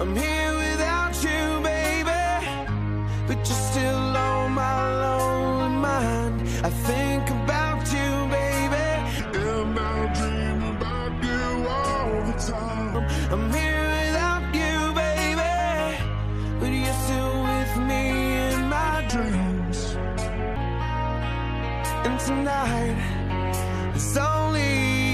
I'm here without you, baby. But you're still on my lonely mind. I think about you, baby. And I dream about you all the time. I'm here without you, baby. But you're still with me in my dreams. And tonight, it's only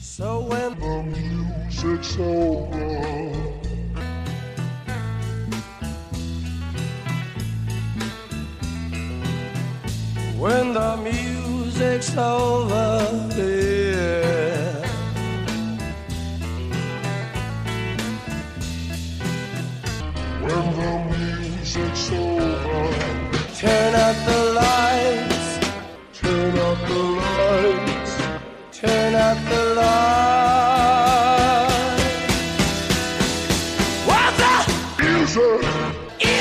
So when the music's over. When the music's over,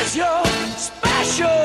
Cause you're special